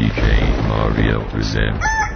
CK Mario presents